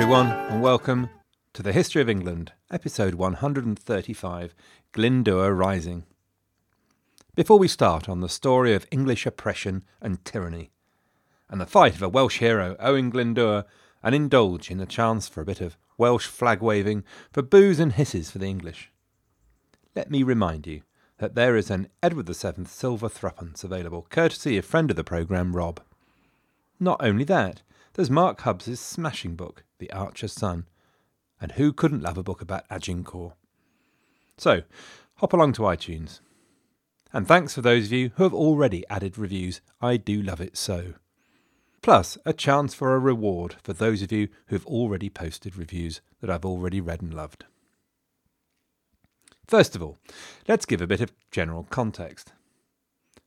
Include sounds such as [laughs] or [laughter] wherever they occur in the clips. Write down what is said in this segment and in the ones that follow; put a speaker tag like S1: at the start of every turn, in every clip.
S1: everyone, and welcome to the History of England, episode 135 Glyndŵr Rising. Before we start on the story of English oppression and tyranny, and the fight of a Welsh hero, Owen Glyndŵr, and indulge in the chance for a bit of Welsh flag waving for boos and hisses for the English, let me remind you that there is an Edward VII silver threepence available, courtesy of friend of the programme, Rob. Not only that, there's Mark Hubbs's smashing book, The Archer's Son, and who couldn't love a book about Agincourt? So, hop along to iTunes. And thanks for those of you who have already added reviews. I do love it so. Plus, a chance for a reward for those of you who have already posted reviews that I've already read and loved. First of all, let's give a bit of general context.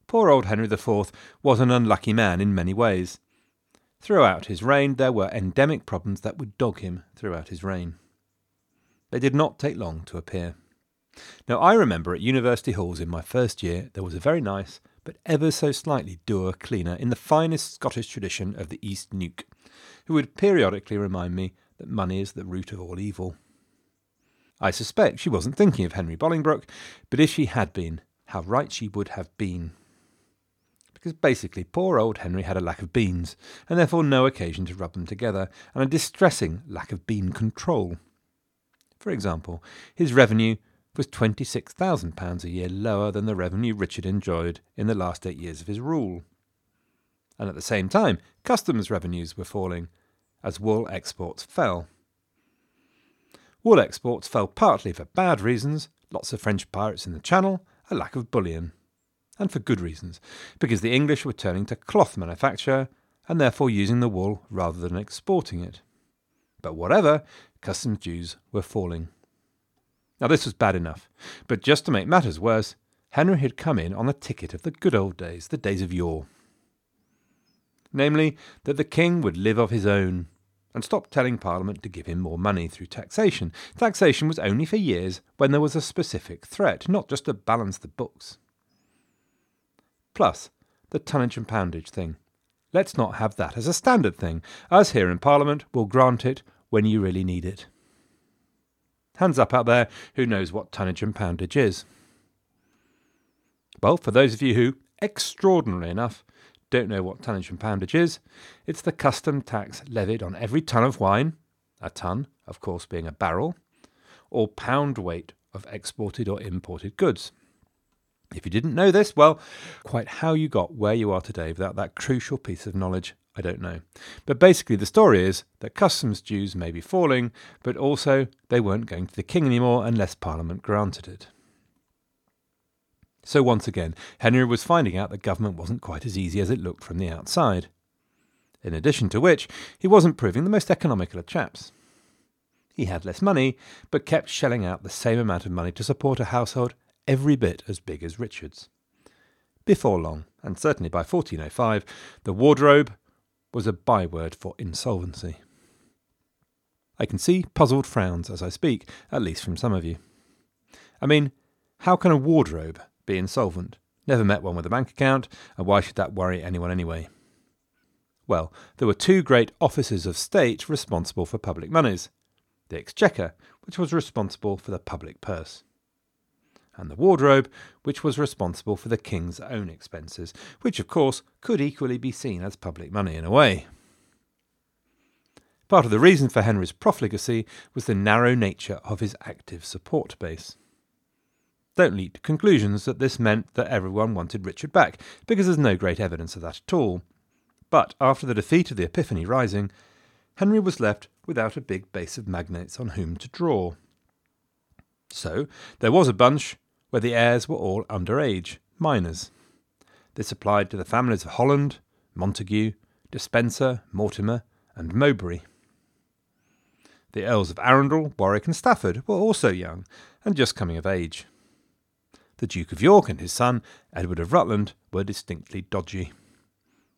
S1: Poor old Henry IV was an unlucky man in many ways. Throughout his reign, there were endemic problems that would dog him throughout his reign. They did not take long to appear. Now, I remember at university halls in my first year there was a very nice, but ever so slightly dour cleaner in the finest Scottish tradition of the East Neuk, who would periodically remind me that money is the root of all evil. I suspect she wasn't thinking of Henry Bolingbroke, but if she had been, how right she would have been. Because basically, poor old Henry had a lack of beans, and therefore no occasion to rub them together, and a distressing lack of bean control. For example, his revenue was £26,000 a year lower than the revenue Richard enjoyed in the last eight years of his rule. And at the same time, customs revenues were falling as wool exports fell. Wool exports fell partly for bad reasons lots of French pirates in the Channel, a lack of bullion. And for good reasons, because the English were turning to cloth manufacture and therefore using the wool rather than exporting it. But whatever, customs dues were falling. Now, this was bad enough, but just to make matters worse, Henry had come in on the ticket of the good old days, the days of yore. Namely, that the king would live of his own, and stop telling Parliament to give him more money through taxation. Taxation was only for years when there was a specific threat, not just to balance the books. Plus, the tonnage and poundage thing. Let's not have that as a standard thing. Us here in Parliament will grant it when you really need it. Hands up out there who knows what tonnage and poundage is. Well, for those of you who, extraordinarily enough, don't know what tonnage and poundage is, it's the custom tax levied on every ton of wine, a ton, of course, being a barrel, or pound weight of exported or imported goods. If you didn't know this, well, quite how you got where you are today without that crucial piece of knowledge I don't know. But basically, the story is that customs dues may be falling, but also they weren't going to the king anymore unless Parliament granted it. So once again, Henry was finding out that government wasn't quite as easy as it looked from the outside. In addition to which, he wasn't proving the most economical of chaps. He had less money, but kept shelling out the same amount of money to support a household every bit as big as Richard's. Before long, and certainly by 1405, the wardrobe, was a byword for insolvency. I can see puzzled frowns as I speak, at least from some of you. I mean, how can a wardrobe be insolvent? Never met one with a bank account, and why should that worry anyone anyway? Well, there were two great officers of state responsible for public moneys the Exchequer, which was responsible for the public purse and the wardrobe, which was responsible for the king's own expenses, which of course could equally be seen as public money in a way. Part of the reason for Henry's profligacy was the narrow nature of his active support base. Don't leap to conclusions that this meant that everyone wanted Richard back, because there's no great evidence of that at all. But after the defeat of the Epiphany Rising, Henry was left without a big base of magnates on whom to draw. So there was a bunch where the heirs were all under age, minors. This applied to the families of Holland, Montague, Despencer, Mortimer, and Mowbray. The Earls of Arundel, Warwick, and Stafford were also young and just coming of age. The Duke of York and his son, Edward of Rutland, were distinctly dodgy.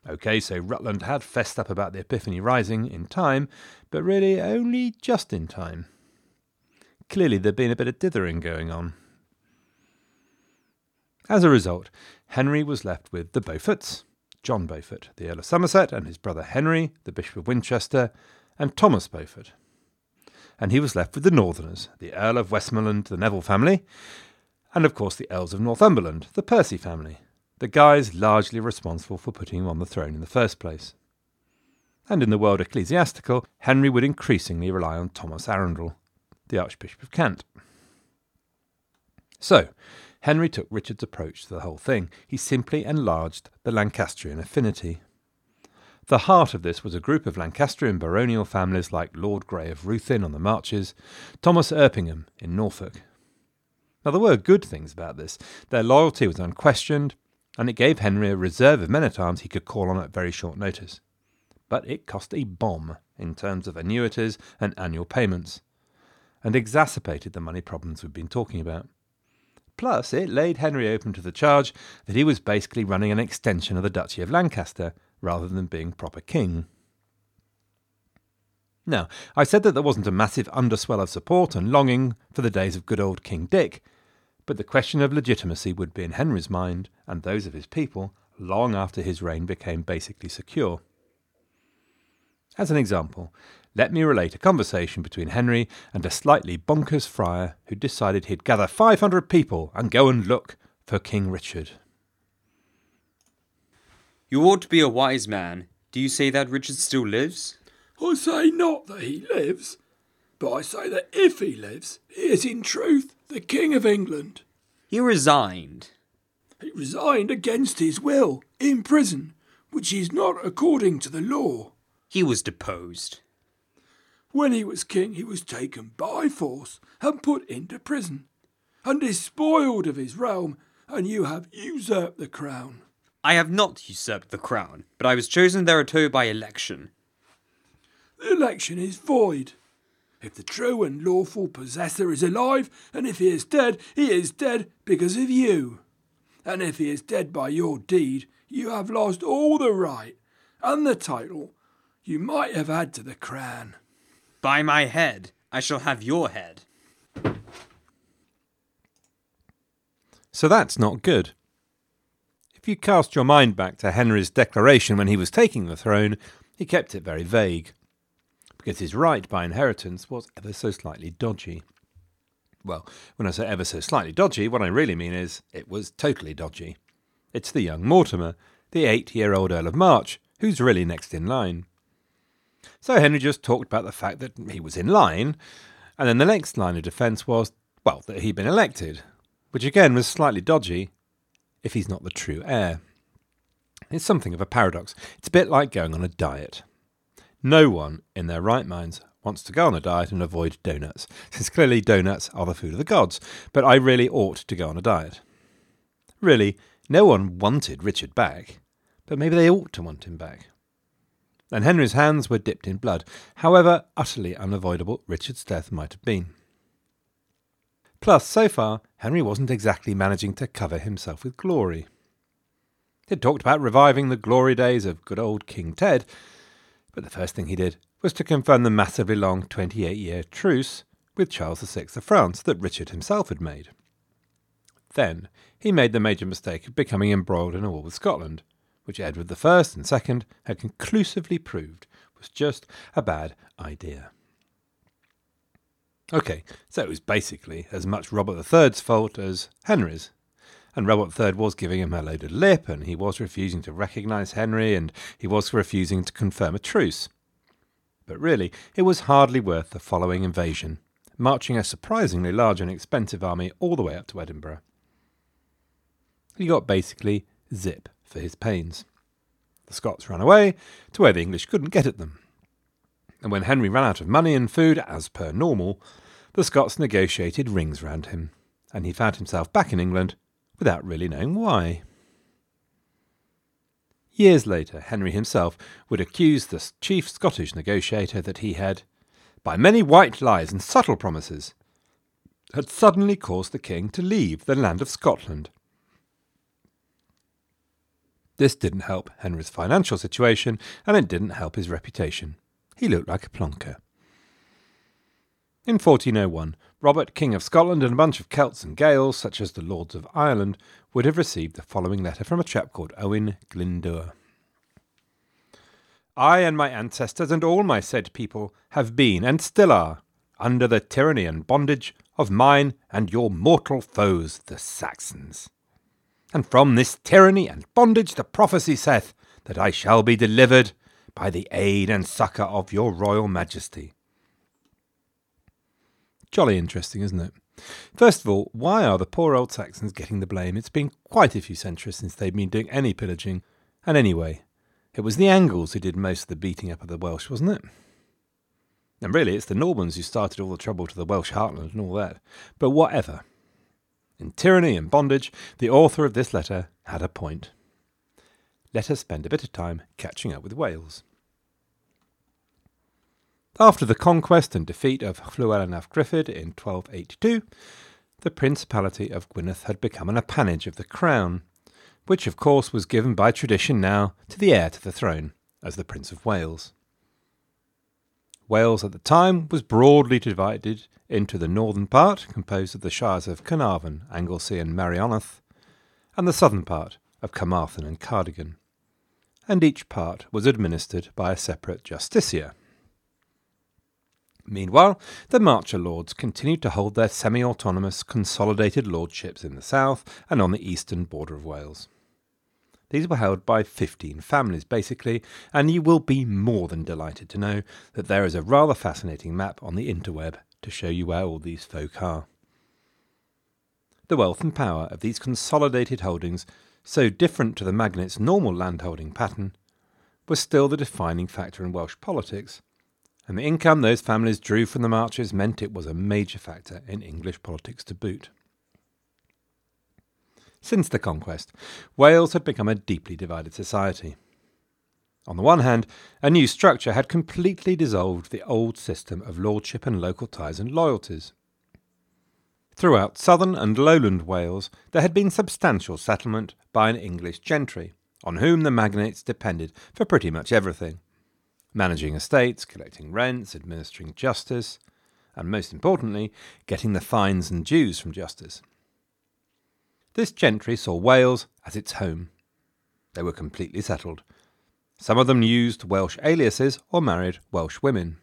S1: OK, so Rutland had fessed up about the Epiphany Rising in time, but really only just in time. Clearly, there'd been a bit of dithering going on. As a result, Henry was left with the Beauforts, John Beaufort, the Earl of Somerset, and his brother Henry, the Bishop of Winchester, and Thomas Beaufort, and he was left with the Northerners, the Earl of Westmoreland, the Neville family, and of course the Earls of Northumberland, the Percy family, the guys largely responsible for putting him on the throne in the first place. And in the world ecclesiastical, Henry would increasingly rely on Thomas Arundel, the Archbishop of Kent. So, Henry took Richard's approach to the whole thing. He simply enlarged the Lancastrian affinity. The heart of this was a group of Lancastrian baronial families like Lord Grey of Ruthin on the Marches, Thomas Erpingham in Norfolk. Now, there were good things about this. Their loyalty was unquestioned, and it gave Henry a reserve of men at arms he could call on at very short notice. But it cost a bomb in terms of annuities and annual payments, and exacerbated the money problems we've been talking about. Plus, it laid Henry open to the charge that he was basically running an extension of the Duchy of Lancaster rather than being proper king. Now, I said that there wasn't a massive underswell of support and longing for the days of good old King Dick, but the question of legitimacy would be in Henry's mind and those of his people long after his reign became basically secure. As an example, let me relate a conversation between Henry and a slightly bonkers friar who decided he'd gather 500 people and go and look for King Richard.
S2: You ought to be a wise man. Do you say that Richard still lives?
S3: I say not that he lives, but I say that if he lives, he is in truth the King of England.
S2: He resigned.
S3: He resigned against his will, in prison, which is not according to the law.
S2: He was deposed.
S3: When he was king, he was taken by force and put into prison, and despoiled of his realm, and you have usurped the crown.
S2: I have not usurped the crown, but I was chosen thereto by election.
S3: The election is void. If the true and lawful possessor is alive, and if he is dead, he is dead because of you. And if he is dead by your deed, you have lost all the right and the title you might have had to the crown.
S2: By my head, I shall have your head.
S1: So that's not good. If you cast your mind back to Henry's declaration when he was taking the throne, he kept it very vague, because his right by inheritance was ever so slightly dodgy. Well, when I say ever so slightly dodgy, what I really mean is it was totally dodgy. It's the young Mortimer, the eight year old Earl of March, who's really next in line. So Henry just talked about the fact that he was in line, and then the next line of defence was, well, that he'd been elected, which again was slightly dodgy, if he's not the true heir. It's something of a paradox. It's a bit like going on a diet. No one in their right minds wants to go on a diet and avoid donuts, [laughs] since clearly donuts are the food of the gods, but I really ought to go on a diet. Really, no one wanted Richard back, but maybe they ought to want him back. And Henry's hands were dipped in blood, however utterly unavoidable Richard's death might have been. Plus, so far, Henry wasn't exactly managing to cover himself with glory. He'd talked about reviving the glory days of good old King Ted, but the first thing he did was to confirm the massively long 28 year truce with Charles VI of France that Richard himself had made. Then he made the major mistake of becoming embroiled in a war with Scotland, which Edward I and II had conclusively proved was just a bad idea. Okay, so it was basically as much Robert III's fault as Henry's. And Robert III was giving him a loaded lip, and he was refusing to recognise Henry, and he was refusing to confirm a truce. But really, it was hardly worth the following invasion, marching a surprisingly large and expensive army all the way up to Edinburgh. He got basically zip for his pains. The Scots ran away to where the English couldn't get at them and when Henry ran out of money and food, as per normal, the Scots negotiated rings round him, and he found himself back in England without really knowing why. Years later, Henry himself would accuse the chief Scottish negotiator that he had, by many white lies and subtle promises, had suddenly caused the king to leave the land of Scotland. This didn't help Henry's financial situation, and it didn't help his reputation. He looked like a plonker. In 1401, Robert, King of Scotland, and a bunch of Celts and Gaels, such as the Lords of Ireland, would have received the following letter from a chap called Owen Glyndwr. I and my ancestors and all my said people have been, and still are, under the tyranny and bondage of mine and your mortal foes, the Saxons. And from this tyranny and bondage the prophecy saith that I shall be delivered by the aid and succour of your royal majesty. Jolly interesting, isn't it? First of all, why are the poor old Saxons getting the blame? It's been quite a few centuries since they've been doing any pillaging. And anyway, it was the Angles who did most of the beating up of the Welsh, wasn't it? And really, it's the Normans who started all the trouble to the Welsh heartland and all that. But whatever. In tyranny and bondage, the author of this letter had a point. Let us spend a bit of time catching up with Wales. After the conquest and defeat of Llywelyn ap Gruffudd in 1282, the Principality of Gwynedd had become an appanage of the crown, which of course was given by tradition now to the heir to the throne, as the Prince of Wales. Wales at the time was broadly divided into the northern part, composed of the shires of Carnarvon, Anglesey, and Meirionydd, and the southern part of Carmarthen and Cardigan, and each part was administered by a separate justiciar. Meanwhile, the Marcher lords continued to hold their semi autonomous consolidated lordships in the south and on the eastern border of Wales. These were held by 15 families, basically, and you will be more than delighted to know that there is a rather fascinating map on the interweb to show you where all these folk are. The wealth and power of these consolidated holdings, so different to the magnate's normal landholding pattern, was still the defining factor in Welsh politics, and the income those families drew from the marches meant it was a major factor in English politics to boot. Since the conquest, Wales had become a deeply divided society. On the one hand, a new structure had completely dissolved the old system of lordship and local ties and loyalties. Throughout southern and lowland Wales, there had been substantial settlement by an English gentry, on whom the magnates depended for pretty much everything managing estates, collecting rents, administering justice, and most importantly, getting the fines and dues from justice. This gentry saw Wales as its home. They were completely settled. Some of them used Welsh aliases or married Welsh women.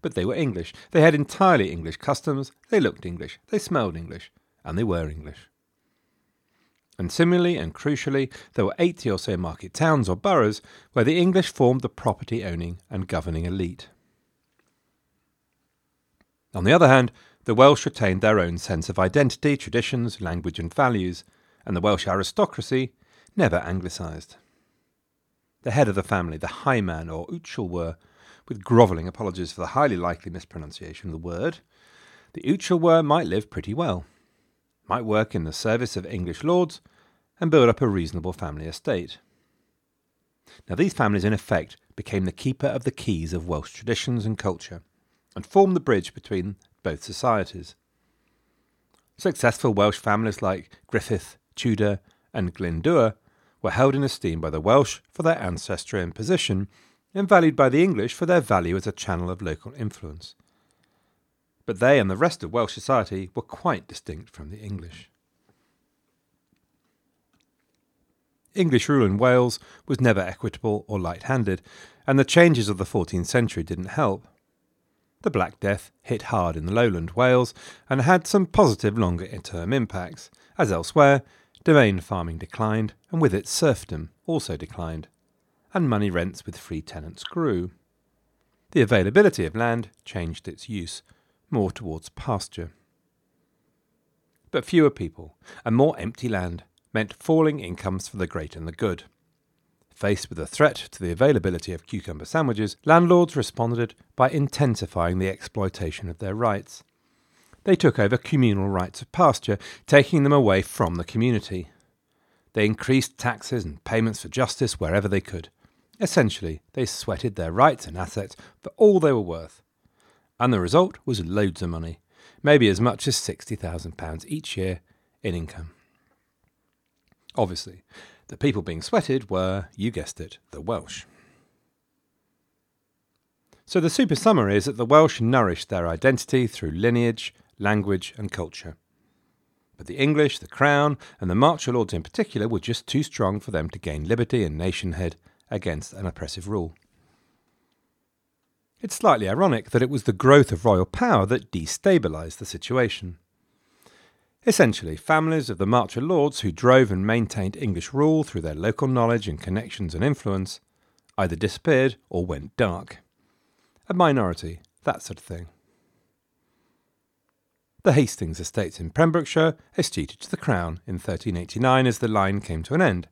S1: But they were English. They had entirely English customs, they looked English, they smelled English, and they were English. And similarly and crucially, there were 80 or so market towns or boroughs where the English formed the property owning and governing elite. On the other hand, the Welsh retained their own sense of identity, traditions, language, and values, and the Welsh aristocracy never anglicised. The head of the family, the high man or Uchelwyr, with grovelling apologies for the highly likely mispronunciation of the word, the Uchelwyr might live pretty well might work in the service of English lords, and build up a reasonable family estate. Now, these families, in effect, became the keeper of the keys of Welsh traditions and culture, and formed the bridge between both societies. Successful Welsh families like Griffith, Tudor, and Glyndŵr were held in esteem by the Welsh for their ancestry and position, and valued by the English for their value as a channel of local influence but they and the rest of Welsh society were quite distinct from the English. English rule in Wales was never equitable or light handed, and the changes of the 14th century didn't help. The Black Death hit hard in the lowland Wales and had some positive longer term impacts, as elsewhere, domain farming declined, and with it serfdom also declined, and money rents with free tenants grew. The availability of land changed its use, more towards pasture. But fewer people and more empty land meant falling incomes for the great and the good. Faced with a threat to the availability of cucumber sandwiches, landlords responded by intensifying the exploitation of their rights. They took over communal rights of pasture, taking them away from the community. They increased taxes and payments for justice wherever they could. Essentially, they sweated their rights and assets for all they were worth, and the result was loads of money, maybe as much as £60,000 each year in income. Obviously, the people being sweated were, you guessed it, the Welsh. So the super summary is that the Welsh nourished their identity through lineage, language, and culture. But the English, the Crown, and the Marcher Lords in particular were just too strong for them to gain liberty and nationhood against an oppressive rule. It's slightly ironic that it was the growth of royal power that destabilised the situation. Essentially, families of the Marcher lords who drove and maintained English rule through their local knowledge and connections and influence either disappeared or went dark. A minority, that sort of thing. The Hastings estates in Pembrokeshire escheated to the Crown in 1389 as the line came to an end.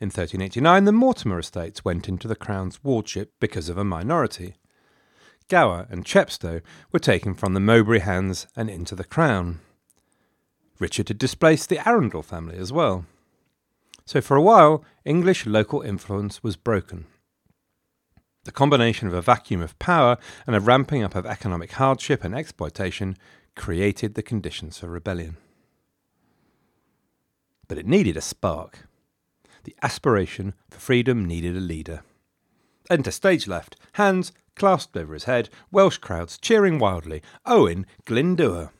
S1: In 1389, the Mortimer estates went into the Crown's wardship because of a minority. Gower and Chepstow were taken from the Mowbray hands and into the Crown. Richard had displaced the Arundel family as well. So for a while, English local influence was broken. The combination of a vacuum of power and a ramping up of economic hardship and exploitation created the conditions for rebellion. But it needed a spark. The aspiration for freedom needed a leader. Enter stage left, hands clasped over his head, Welsh crowds cheering wildly, Owen Glyndŵr.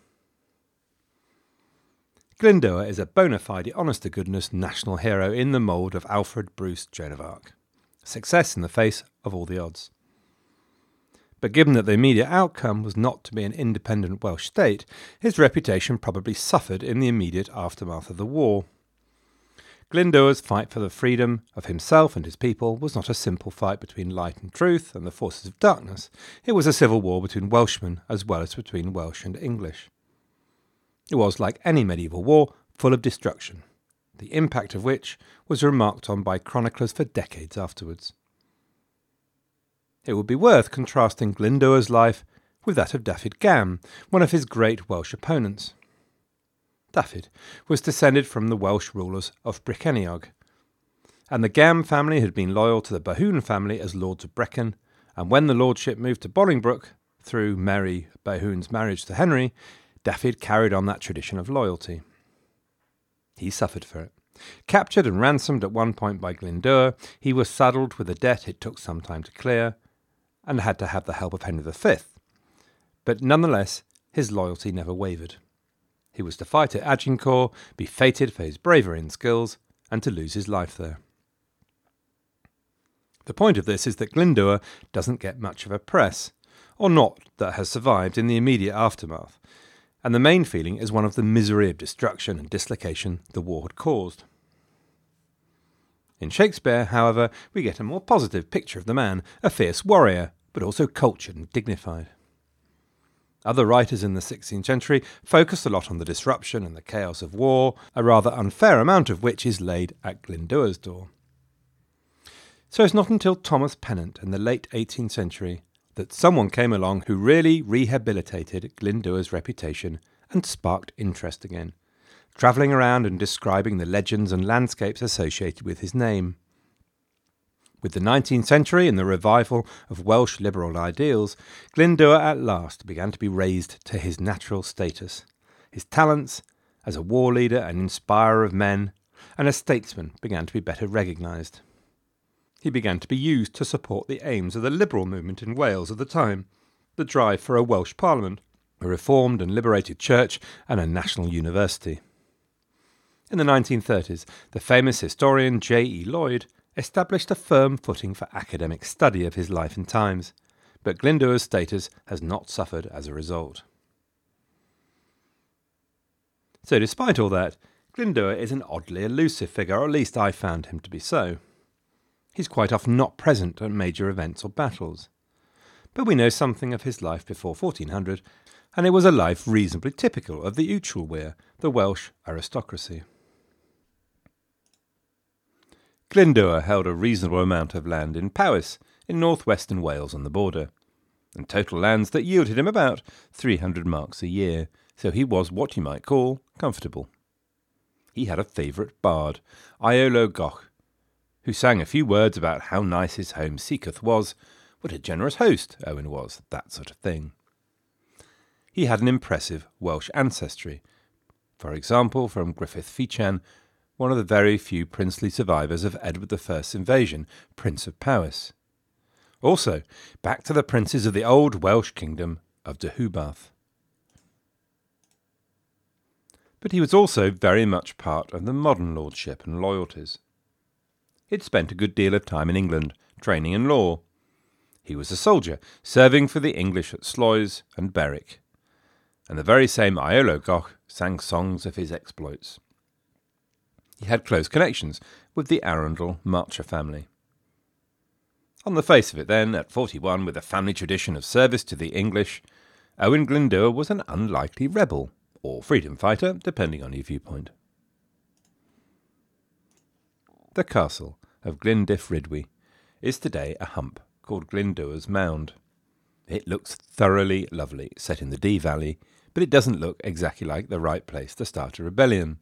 S1: Glyndŵr is a bona fide, honest to goodness national hero in the mould of Alfred Bruce, Joan of Arc. Success in the face of all the odds. But given that the immediate outcome was not to be an independent Welsh state, his reputation probably suffered in the immediate aftermath of the war. Glyndŵr's fight for the freedom of himself and his people was not a simple fight between light and truth and the forces of darkness. It was a civil war between Welshmen as well as between Welsh and English. It was, like any medieval war, full of destruction, the impact of which was remarked on by chroniclers for decades afterwards. It would be worth contrasting Glyndŵr's life with that of Dafydd Gam, one of his great Welsh opponents. Dafydd was descended from the Welsh rulers of Brycheiniog, and the Gam family had been loyal to the Bohun family as lords of Brecon, and when the lordship moved to Bolingbroke, through Mary Bohun's marriage to Henry, Dafydd carried on that tradition of loyalty. He suffered for it. Captured and ransomed at one point by Glyndŵr, he was saddled with a debt it took some time to clear, and had to have the help of Henry V. But nonetheless, his loyalty never wavered. He was to fight at Agincourt, be feted for his bravery and skills, and to lose his life there. The point of this is that Glyndŵr doesn't get much of a press, or not that has survived in the immediate aftermath, and the main feeling is one of the misery of destruction and dislocation the war had caused. In Shakespeare, however, we get a more positive picture of the man, a fierce warrior, but also cultured and dignified. Other writers in the 16th century focused a lot on the disruption and the chaos of war, a rather unfair amount of which is laid at Glyndŵr's door. So it's not until Thomas Pennant in the late 18th century that someone came along who really rehabilitated Glyndŵr's reputation and sparked interest again, travelling around and describing the legends and landscapes associated with his name. With the 19th century and the revival of Welsh liberal ideals, Glyndŵr at last began to be raised to his natural status. His talents as a war leader and inspirer of men and a statesman began to be better recognised. He began to be used to support the aims of the liberal movement in Wales at the time, the drive for a Welsh Parliament, a reformed and liberated church, and a national university. In the 1930s, the famous historian J. E. Lloyd established a firm footing for academic study of his life and times, but Glyndŵr's status has not suffered as a result. So, despite all that, Glyndŵr is an oddly elusive figure, or at least I found him to be so. He's quite often not present at major events or battles. But we know something of his life before 1400, and it was a life reasonably typical of the Uchelwyr, the Welsh aristocracy. Glyndŵr held a reasonable amount of land in Powys, in northwestern Wales on the border, and total lands that yielded him about 300 marks a year, so he was what you might call comfortable. He had a favourite bard, Iolo Goch, who sang a few words about how nice his home Sycharth was, what a generous host Owen was, that sort of thing. He had an impressive Welsh ancestry, for example, from Griffith Ffychan, one of the very few princely survivors of Edward I's invasion, Prince of Powys. Also, back to the princes of the old Welsh kingdom of Deheubarth. But he was also very much part of the modern lordship and loyalties. He'd spent a good deal of time in England, training in law. He was a soldier, serving for the English at Sluys and Berwick, and the very same Iolo Goch sang songs of his exploits. He had close connections with the Arundel Marcher family. On the face of it, then, at forty one, with a family tradition of service to the English, Owen Glyndwr was an unlikely rebel, or freedom fighter, depending on your viewpoint. The castle of Glyndyfrdwy is today a hump called Glyndwr's Mound. It looks thoroughly lovely, set in the Dee Valley, but it doesn't look exactly like the right place to start a rebellion.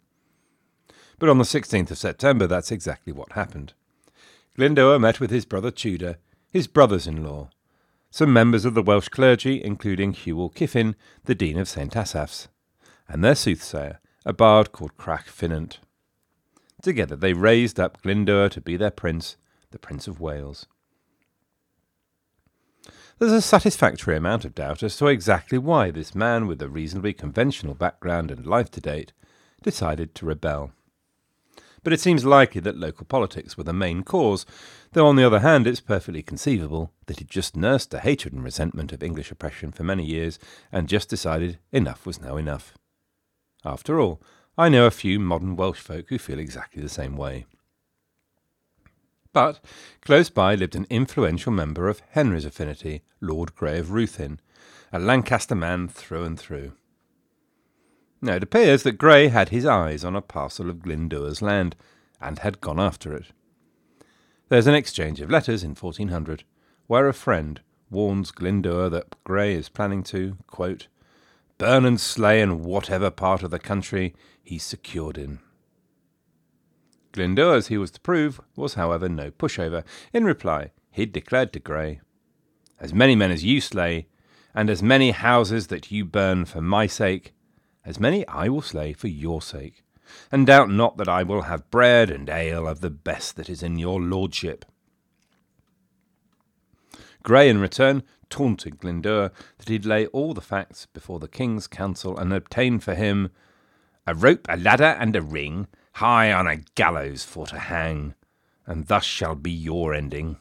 S1: But on the 16th of September, that's exactly what happened. Glyndwr met with his brother Tudor, his brothers in law, some members of the Welsh clergy, including Hywel Cyffin, the Dean of St Asaph's, and their soothsayer, a bard called Crach Ffinnant. Together they raised up Glyndwr to be their prince, the Prince of Wales. There's a satisfactory amount of doubt as to exactly why this man with a reasonably conventional background and life to date decided to rebel. But it seems likely that local politics were the main cause, though on the other hand it's perfectly conceivable that he'd just nursed a hatred and resentment of English oppression for many years and just decided enough was now enough. After all, I know a few modern Welsh folk who feel exactly the same way. But close by lived an influential member of Henry's affinity, Lord Grey of Ruthin, a Lancaster man through and through. Now it appears that Grey had his eyes on a parcel of Glyndwr's land, and had gone after it. There's an exchange of letters in 1400, where a friend warns Glyndwr that Grey is planning to, quote, burn and slay in whatever part of the country he's secured in. Glyndwr, as he was to prove, was however no pushover. In reply, he declared to Grey, As many men as you slay, and as many houses that you burn for my sake, as many I will slay for your sake. And doubt not that I will have bread and ale of the best that is in your lordship. Grey, in return, taunted Glyndwr that he'd lay all the facts before the king's council and obtain for him a rope, a ladder, and a ring, high on a gallows for to hang, and thus shall be your ending.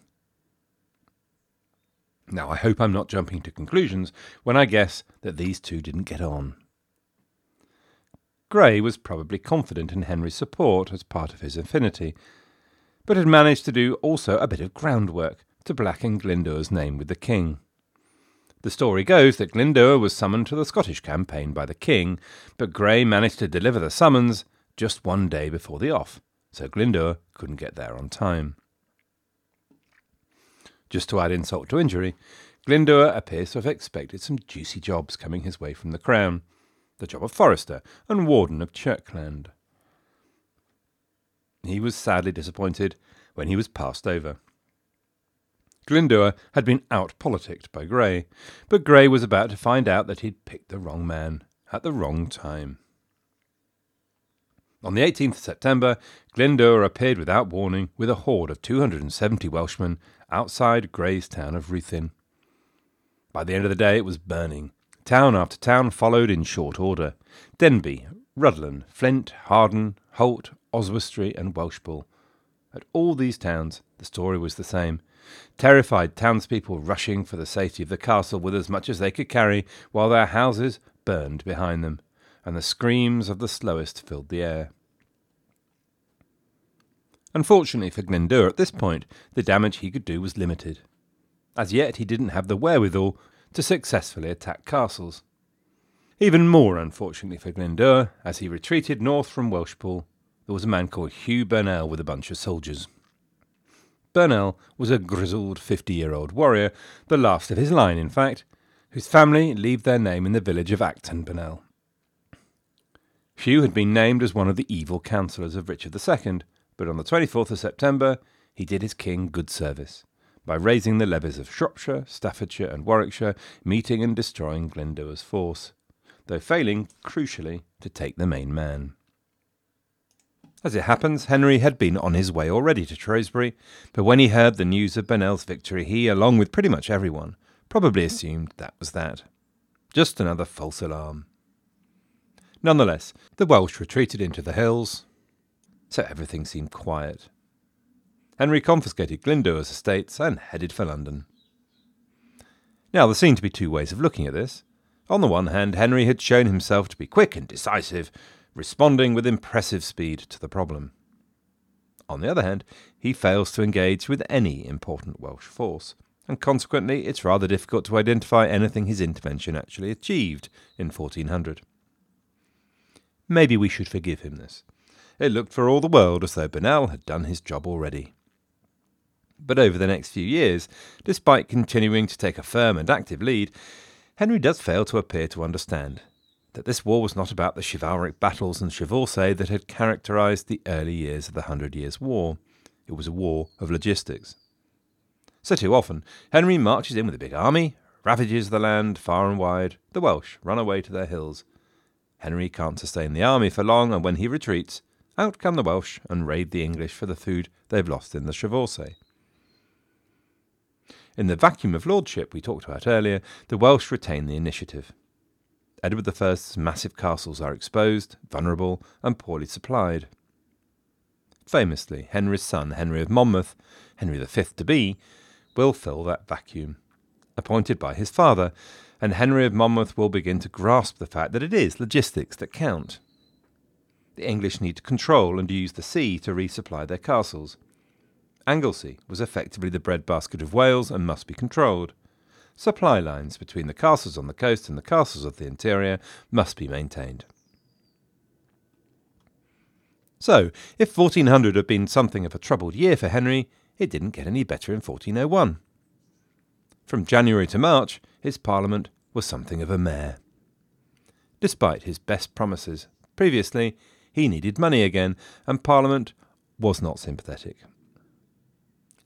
S1: Now, I hope I'm not jumping to conclusions when I guess that these two didn't get on. Grey was probably confident in Henry's support as part of his affinity, but had managed to do also a bit of groundwork to blacken Glyndwr's name with the king. The story goes that Glyndwr was summoned to the Scottish campaign by the king, but Grey managed to deliver the summons just one day before the off, so Glyndwr couldn't get there on time. Just to add insult to injury, Glyndwr appears to have expected some juicy jobs coming his way from the crown the job of forester and warden of Chirkland. He was sadly disappointed when he was passed over. Glyndwr had been out politicked by Grey, but Grey was about to find out that he'd picked the wrong man at the wrong time. On the 18th of September, Glyndwr appeared without warning with a horde of 270 Welshmen outside Grey's town of Ruthin. By the end of the day, it was burning. Town after town followed in short order Denbigh, Rhuddlan, Flint, Hawarden, Holt, Oswestry, and Welshpool. At all these towns, the story was the same. Terrified townspeople rushing for the safety of the castle with as much as they could carry, while their houses burned behind them and the screams of the slowest filled the air. Unfortunately for Glyndwr, at this point, the damage he could do was limited. As yet, he didn't have the wherewithal to successfully attack castles. Even more unfortunately for Glyndwr, as he retreated north from Welshpool, there was a man called Hugh Burnell with a bunch of soldiers. Burnell was a grizzled fifty year old warrior, the last of his line, in fact, whose family leave their name in the village of Acton Burnell. Hugh had been named as one of the evil counsellors of Richard II, but on the 24th of September he did his king good service by raising the levies of Shropshire, Staffordshire, and Warwickshire, meeting and destroying Glyndwr's force, though failing, crucially, to take the main man. As it happens, Henry had been on his way already to Shrewsbury, but when he heard the news of Burnell's victory, he, along with pretty much everyone, probably assumed that was that. Just another false alarm. Nonetheless, the Welsh retreated into the hills, so everything seemed quiet. Henry confiscated Glyndwr's estates and headed for London. Now, there seem to be two ways of looking at this. On the one hand, Henry had shown himself to be quick and decisive, responding with impressive speed to the problem. On the other hand, he fails to engage with any important Welsh force, and consequently it's rather difficult to identify anything his intervention actually achieved in 1400. Maybe we should forgive him this. It looked for all the world as though Burnell had done his job already. But over the next few years, despite continuing to take a firm and active lead, Henry does fail to appear to understand that this war was not about the chivalric battles and chevauchée that had characterized the early years of the Hundred Years' War. It was a war of logistics. So, too often, Henry marches in with a big army, ravages the land far and wide, the Welsh run away to their hills. Henry can't sustain the army for long, and when he retreats, out come the Welsh and raid the English for the food they've lost in the chevauchée. In the vacuum of lordship we talked about earlier, the Welsh retain the initiative. Edward I's massive castles are exposed, vulnerable, and poorly supplied. Famously, Henry's son, Henry of Monmouth, Henry V to be, will fill that vacuum, appointed by his father, and Henry of Monmouth will begin to grasp the fact that it is logistics that count. The English need to control and use the sea to resupply their castles. Anglesey was effectively the breadbasket of Wales and must be controlled. Supply lines between the castles on the coast and the castles of the interior must be maintained. So, if 1400 had been something of a troubled year for Henry, it didn't get any better in 1401. From January to March, his parliament was something of a mare. Despite his best promises previously, he needed money again, and Parliament was not sympathetic.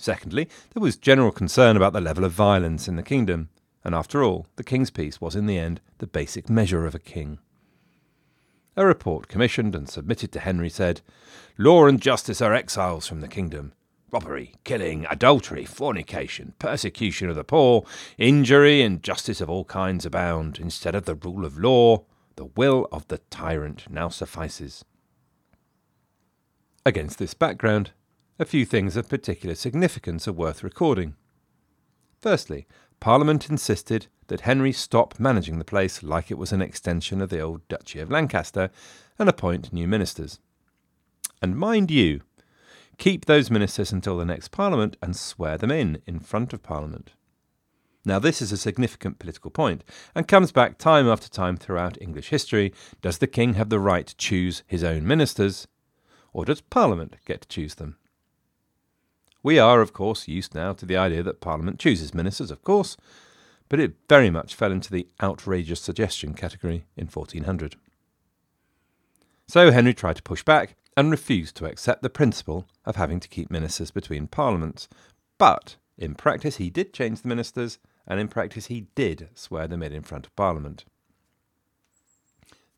S1: Secondly, there was general concern about the level of violence in the kingdom, and after all, the king's peace was in the end the basic measure of a king. A report commissioned and submitted to Henry said, Law and justice are exiles from the kingdom. Robbery, killing, adultery, fornication, persecution of the poor, injury, and injustice of all kinds abound. Instead of the rule of law, the will of the tyrant now suffices. Against this background, a few things of particular significance are worth recording. Firstly, Parliament insisted that Henry stop managing the place like it was an extension of the old Duchy of Lancaster and appoint new ministers. And mind you, keep those ministers until the next Parliament and swear them in in front of Parliament. Now, this is a significant political point and comes back time after time throughout English history. Does the king have the right to choose his own ministers, or does Parliament get to choose them? We are, of course, used now to the idea that Parliament chooses ministers, of course, but it very much fell into the outrageous suggestion category in 1400. So Henry tried to push back and refused to accept the principle of having to keep ministers between parliaments. But in practice, he did change the ministers, and in practice, he did swear them in in front of Parliament.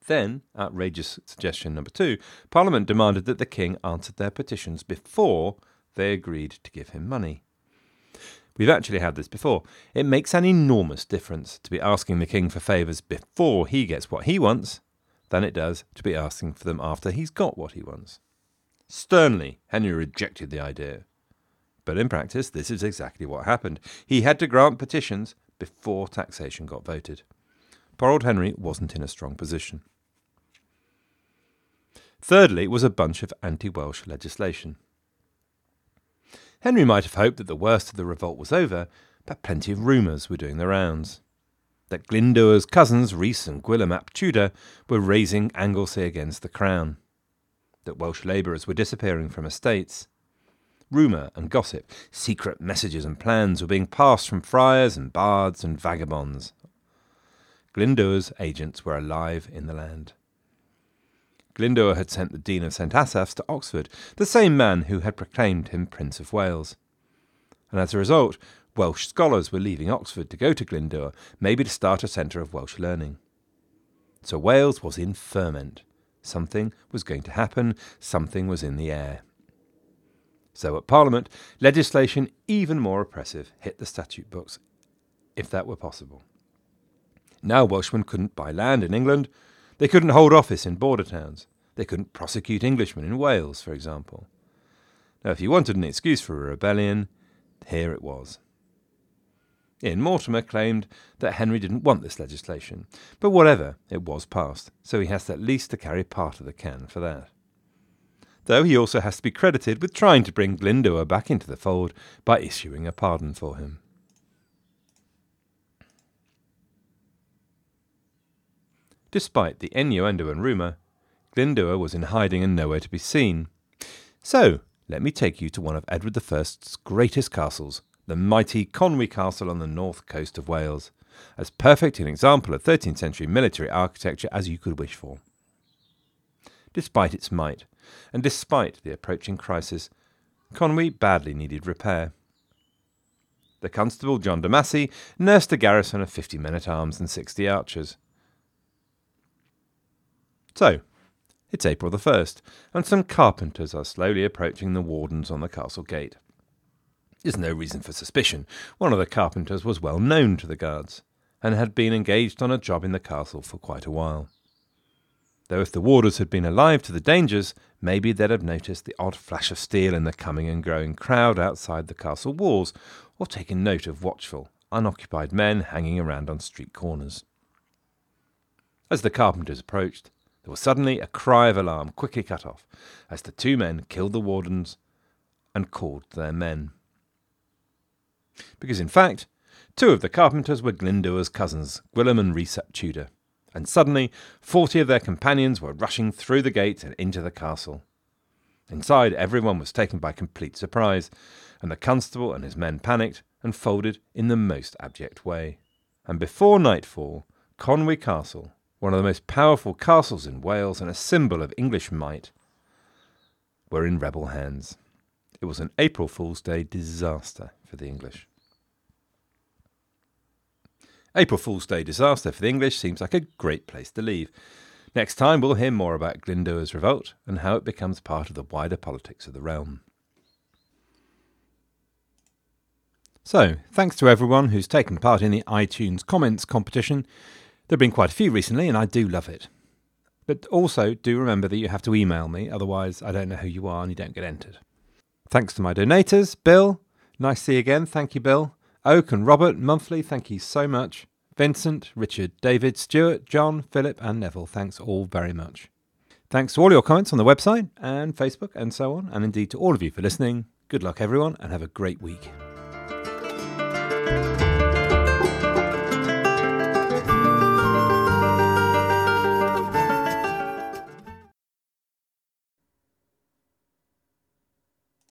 S1: Then, outrageous suggestion number two, Parliament demanded that the King answered their petitions before they agreed to give him money. We've actually had this before. It makes an enormous difference to be asking the king for favours before he gets what he wants than it does to be asking for them after he's got what he wants. Sternly, Henry rejected the idea. But in practice, this is exactly what happened. He had to grant petitions before taxation got voted. Poor old Henry wasn't in a strong position. Thirdly, was a bunch of anti Welsh legislation. Henry might have hoped that the worst of the revolt was over, but plenty of rumours were doing the rounds. That Glyndwr's cousins, Rhys and Gwilym ap Tudor, were raising Anglesey against the crown. That Welsh labourers were disappearing from estates. Rumour and gossip, secret messages and plans were being passed from friars and bards and vagabonds. Glyndwr's agents were alive in the land. Glyndwr had sent the Dean of St Asaph's to Oxford, the same man who had proclaimed him Prince of Wales. And as a result, Welsh scholars were leaving Oxford to go to Glyndwr, maybe to start a centre of Welsh learning. So Wales was in ferment. Something was going to happen, something was in the air. So at Parliament, legislation even more oppressive hit the statute books, if that were possible. Now Welshmen couldn't buy land in England, they couldn't hold office in border towns. They couldn't prosecute Englishmen in Wales, for example. Now, if you wanted an excuse for a rebellion, here it was. Ian Mortimer claimed that Henry didn't want this legislation, but whatever, it was passed, so he has at least to carry part of the can for that. Though he also has to be credited with trying to bring Glyndŵr back into the fold by issuing a pardon for him. Despite the innuendo and rumour, Glyndŵr was in hiding and nowhere to be seen. So, let me take you to one of Edward I's greatest castles, the mighty Conwy Castle on the north coast of Wales, as perfect an example of 13th century military architecture as you could wish for. Despite its might, and despite the approaching crisis, Conwy badly needed repair. The constable John de Massey nursed a garrison of 50 men at arms and 60 archers. So, it's April the 1st, and some carpenters are slowly approaching the wardens on the castle gate. There's no reason for suspicion. One of the carpenters was well known to the guards, and had been engaged on a job in the castle for quite a while. Though if the warders had been alive to the dangers, maybe they'd have noticed the odd flash of steel in the coming and growing crowd outside the castle walls, or taken note of watchful, unoccupied men hanging around on street corners. As the carpenters approached, there was suddenly a cry of alarm quickly cut off, as the two men killed the wardens and called their men because in fact, two of the carpenters were Glyndŵr's cousins, Gwilym and Rhys Tudor, and suddenly forty of their companions were rushing through the gate and into the castle. Inside, everyone was taken by complete surprise, and the constable and his men panicked and folded in the most abject way. And before nightfall, Conwy Castle, one of the most powerful castles in Wales and a symbol of English might, were in rebel hands. It was an April Fool's Day disaster for the English. April Fool's Day disaster for the English seems like a great place to leave. Next time, we'll hear more about Glyndŵr's revolt and how it becomes part of the wider politics of the realm. So, thanks to everyone who's taken part in the iTunes comments competition. There have been quite a few recently, and I do love it. But also, do remember that you have to email me, otherwise, I don't know who you are and you don't get entered. Thanks to my donators Bill, nice to see you again, thank you, Bill. Oak and Robert, monthly, thank you so much. Vincent, Richard, David, Stuart, John, Philip, and Neville, thanks all very much. Thanks to all your comments on the website and Facebook and so on, and indeed to all of you for listening. Good luck, everyone, and have a great week.